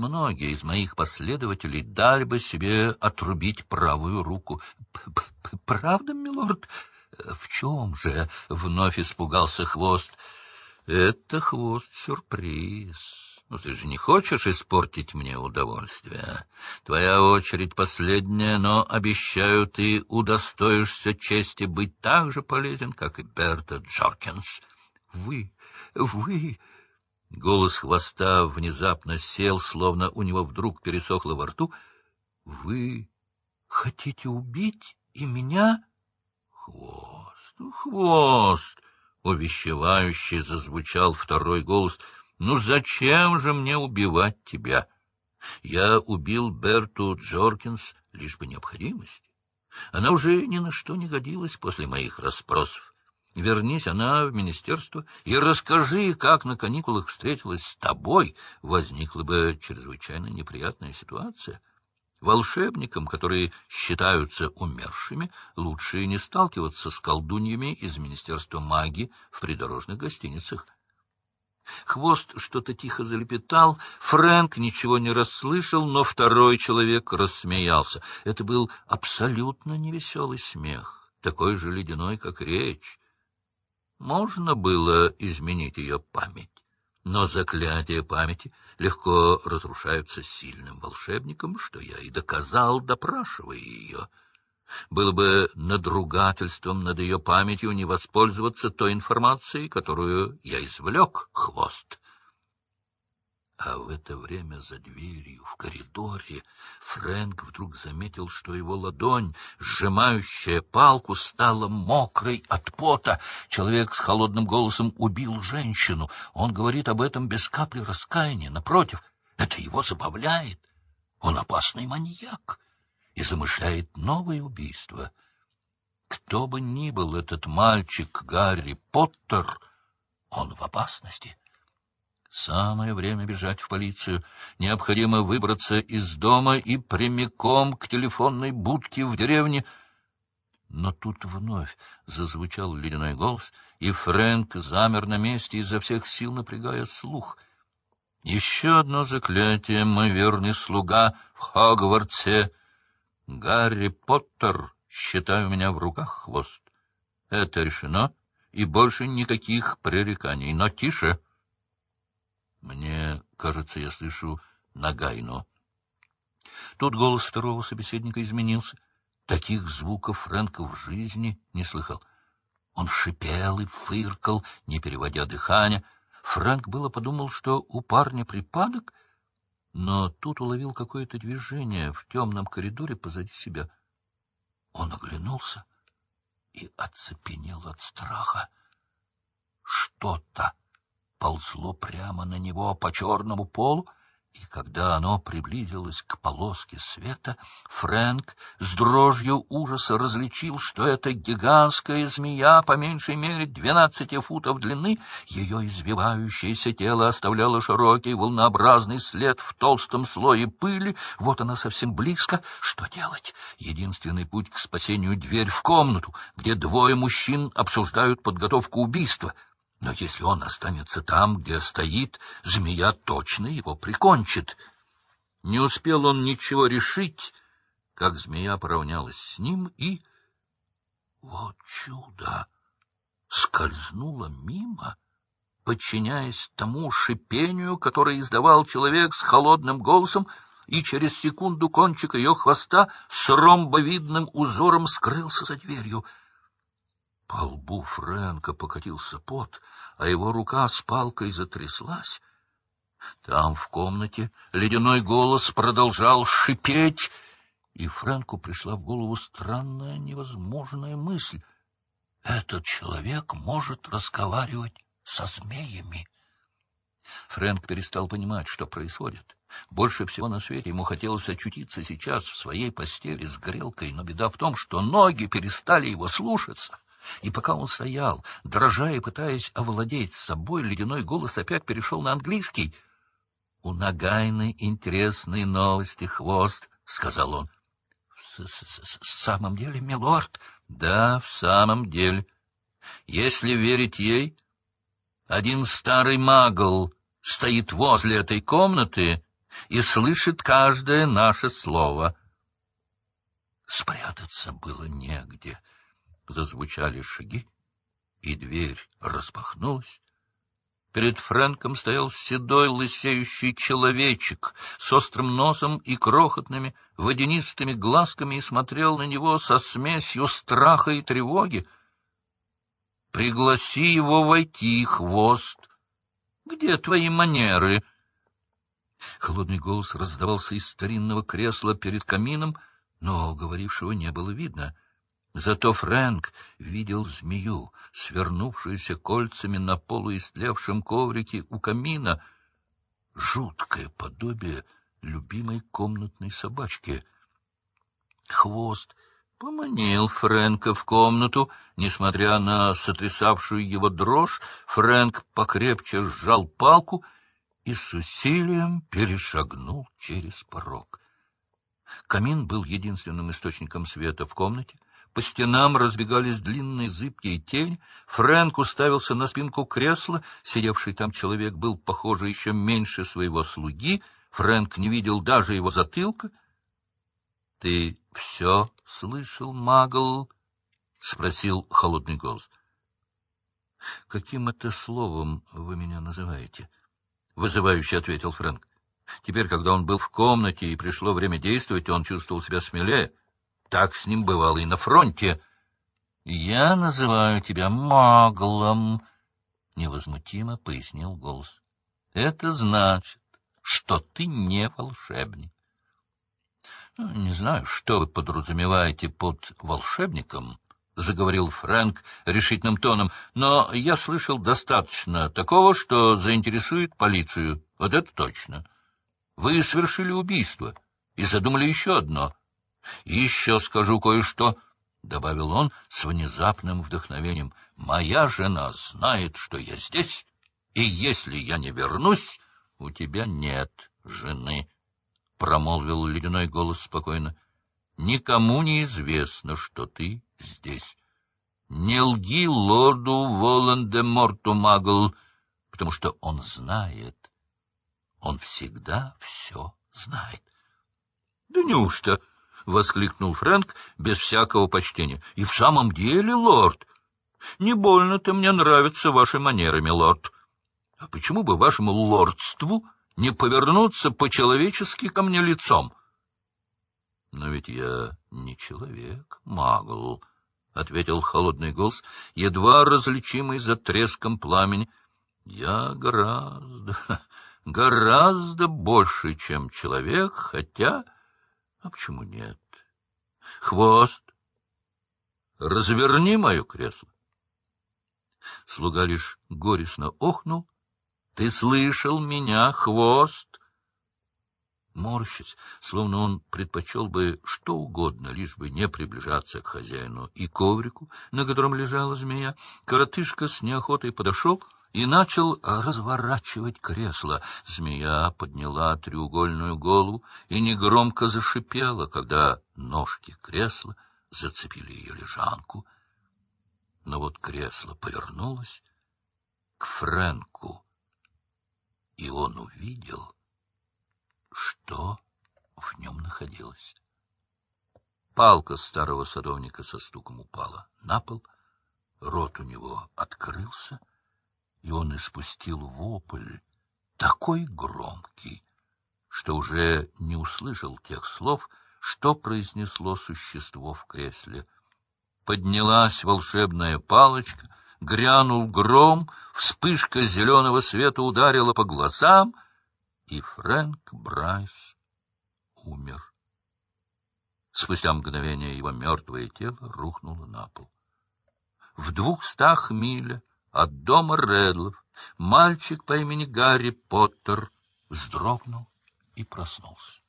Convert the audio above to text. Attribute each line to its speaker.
Speaker 1: Многие из моих последователей дали бы себе отрубить правую руку. — Правда, милорд? — В чем же? — вновь испугался хвост. — Это хвост-сюрприз. Ну, ты же не хочешь испортить мне удовольствие? Твоя очередь последняя, но, обещаю, ты удостоишься чести быть так же полезен, как и Берта Джоркинс. — Вы, вы... Голос хвоста внезапно сел, словно у него вдруг пересохло во рту. — Вы хотите убить и меня? — Хвост, хвост! — увещевающе зазвучал второй голос. — Ну зачем же мне убивать тебя? Я убил Берту Джоркинс лишь бы необходимости. Она уже ни на что не годилась после моих расспросов. Вернись она в министерство и расскажи, как на каникулах встретилась с тобой, возникла бы чрезвычайно неприятная ситуация. Волшебникам, которые считаются умершими, лучше не сталкиваться с колдуньями из Министерства магии в придорожных гостиницах. Хвост что-то тихо залепетал, Фрэнк ничего не расслышал, но второй человек рассмеялся. Это был абсолютно невеселый смех, такой же ледяной, как речь. Можно было изменить ее память, но заклятия памяти легко разрушаются сильным волшебником, что я и доказал, допрашивая ее. Было бы надругательством над ее памятью не воспользоваться той информацией, которую я извлек, хвост. А в это время за дверью, в коридоре, Фрэнк вдруг заметил, что его ладонь, сжимающая палку, стала мокрой от пота. Человек с холодным голосом убил женщину. Он говорит об этом без капли раскаяния. Напротив, это его забавляет. Он опасный маньяк и замышляет новое убийство. Кто бы ни был этот мальчик Гарри Поттер, он в опасности. Самое время бежать в полицию. Необходимо выбраться из дома и прямиком к телефонной будке в деревне. Но тут вновь зазвучал ледяной голос, и Фрэнк замер на месте, изо всех сил напрягая слух. Еще одно заклятие, мой верный слуга в Хогвартсе. Гарри Поттер, считаю меня в руках хвост. Это решено, и больше никаких пререканий. Но тише! — мне кажется, я слышу Нагайно. Тут голос второго собеседника изменился. Таких звуков Фрэнка в жизни не слыхал. Он шипел и фыркал, не переводя дыхания. Фрэнк было подумал, что у парня припадок, но тут уловил какое-то движение в темном коридоре позади себя. Он оглянулся и оцепенел от страха. Что-то ползло прямо на него по черному полу, и когда оно приблизилось к полоске света, Фрэнк с дрожью ужаса различил, что это гигантская змея по меньшей мере двенадцати футов длины. Ее извивающееся тело оставляло широкий волнообразный след в толстом слое пыли. Вот она совсем близко. Что делать? Единственный путь к спасению — дверь в комнату, где двое мужчин обсуждают подготовку убийства — но если он останется там, где стоит, змея точно его прикончит. Не успел он ничего решить, как змея поравнялась с ним и... Вот чудо! Скользнула мимо, подчиняясь тому шипению, которое издавал человек с холодным голосом, и через секунду кончик ее хвоста с ромбовидным узором скрылся за дверью — по лбу Фрэнка покатился пот, а его рука с палкой затряслась. Там, в комнате, ледяной голос продолжал шипеть, и Фрэнку пришла в голову странная невозможная мысль. Этот человек может разговаривать со змеями. Фрэнк перестал понимать, что происходит. Больше всего на свете ему хотелось очутиться сейчас в своей постели с грелкой, но беда в том, что ноги перестали его слушаться. И пока он стоял, дрожа и пытаясь овладеть собой, ледяной голос опять перешел на английский. — У Нагайны интересные новости, хвост, — сказал он. — В самом деле, милорд? — Да, в самом деле. Если верить ей, один старый магл стоит возле этой комнаты и слышит каждое наше слово. Спрятаться было негде. Зазвучали шаги, и дверь распахнулась. Перед Фрэнком стоял седой лысеющий человечек с острым носом и крохотными водянистыми глазками и смотрел на него со смесью страха и тревоги. — Пригласи его войти, хвост! Где твои манеры? Холодный голос раздавался из старинного кресла перед камином, но говорившего не было видно — Зато Фрэнк видел змею, свернувшуюся кольцами на полуистлевшем коврике у камина. Жуткое подобие любимой комнатной собачки. Хвост поманил Фрэнка в комнату. Несмотря на сотрясавшую его дрожь, Фрэнк покрепче сжал палку и с усилием перешагнул через порог. Камин был единственным источником света в комнате. По стенам разбегались длинные зыбкие тени. Фрэнк уставился на спинку кресла. Сидевший там человек был, похоже, еще меньше своего слуги. Фрэнк не видел даже его затылка. — Ты все слышал, Магл? — спросил холодный голос. — Каким это словом вы меня называете? — вызывающе ответил Фрэнк. Теперь, когда он был в комнате и пришло время действовать, он чувствовал себя смелее. Так с ним бывало и на фронте. — Я называю тебя маглом, — невозмутимо пояснил голос. — Это значит, что ты не волшебник. Ну, — Не знаю, что вы подразумеваете под волшебником, — заговорил Фрэнк решительным тоном, — но я слышал достаточно такого, что заинтересует полицию. Вот это точно. Вы совершили убийство и задумали еще одно — еще скажу кое-что, — добавил он с внезапным вдохновением. — Моя жена знает, что я здесь, и если я не вернусь, у тебя нет жены, — промолвил ледяной голос спокойно. — Никому не известно, что ты здесь. Не лги лорду Волан-де-Морту, Магл, потому что он знает. Он всегда все знает. — Да неужто? — воскликнул Фрэнк без всякого почтения. — И в самом деле, лорд, не больно-то мне нравятся ваши манеры, милорд. А почему бы вашему лордству не повернуться по-человечески ко мне лицом? — Но ведь я не человек, магл, — ответил холодный голос, едва различимый за треском пламени. — Я гораздо, гораздо больше, чем человек, хотя... А почему нет? Хвост, разверни мое кресло. Слуга лишь горестно охнул. Ты слышал меня, хвост? Морщись, словно он предпочел бы что угодно, лишь бы не приближаться к хозяину и коврику, на котором лежала змея, коротышка с неохотой подошел и начал разворачивать кресло. Змея подняла треугольную голову и негромко зашипела, когда ножки кресла зацепили ее лежанку. Но вот кресло повернулось к Фрэнку, и он увидел, что в нем находилось. Палка старого садовника со стуком упала на пол, рот у него открылся — и он испустил вопль, такой громкий, что уже не услышал тех слов, что произнесло существо в кресле. Поднялась волшебная палочка, грянул гром, вспышка зеленого света ударила по глазам, и Фрэнк Брайс умер. Спустя мгновение его мертвое тело рухнуло на пол. В двухстах милях от дома Редлов мальчик по имени Гарри Поттер вздрогнул и проснулся.